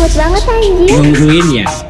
banget banget anjir. Nungguin ya.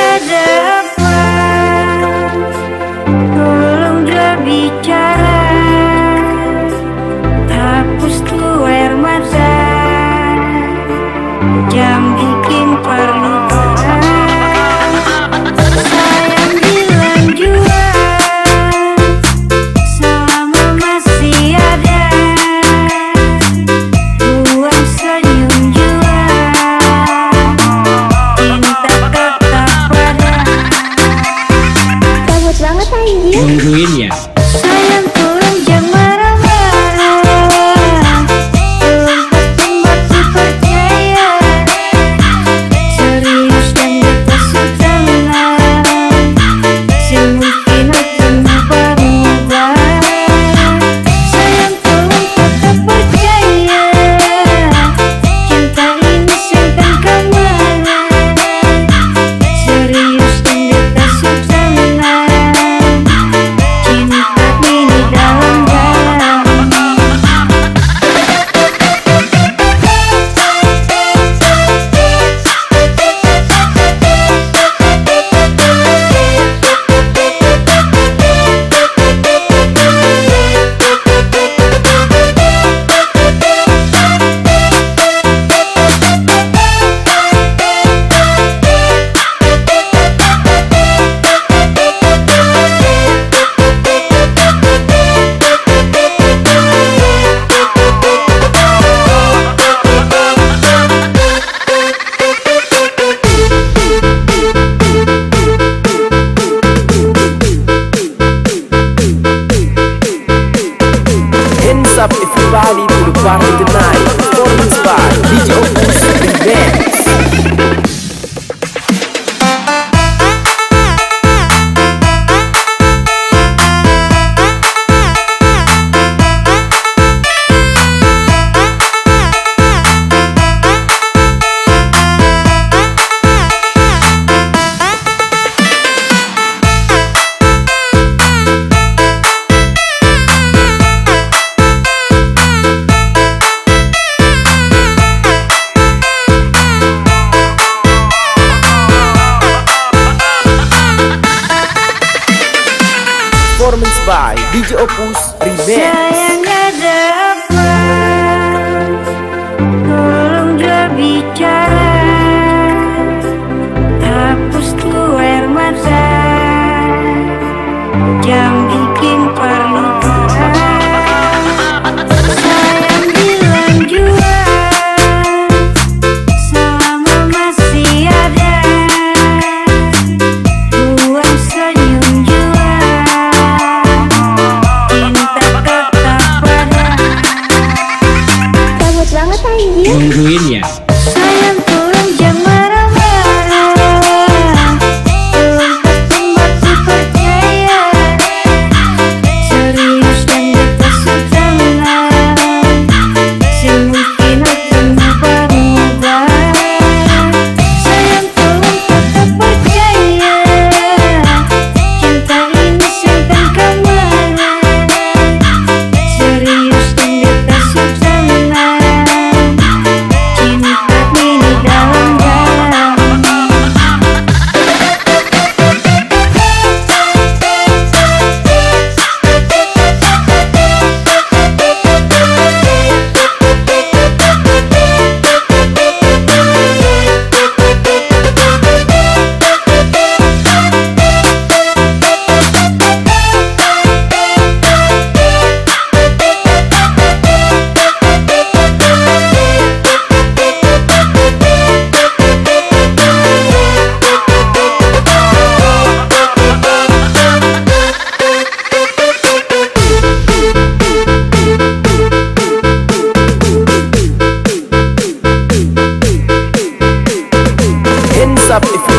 Noticias.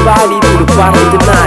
body to the bottom tonight.